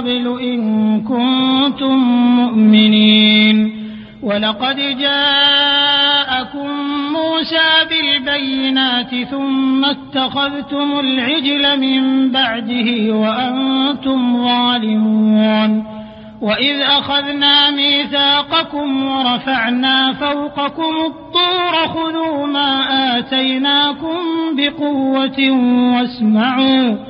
قبل إن كنتم مؤمنين. ولقد جاءكم موسى بالبينات ثم اتخذتم العجل من بعده وأنتم ظالمون. وإذ أخذنا ميثاقكم ورفعنا فوقكم الطور خذوا ما آتيناكم بقوة واسمعوا.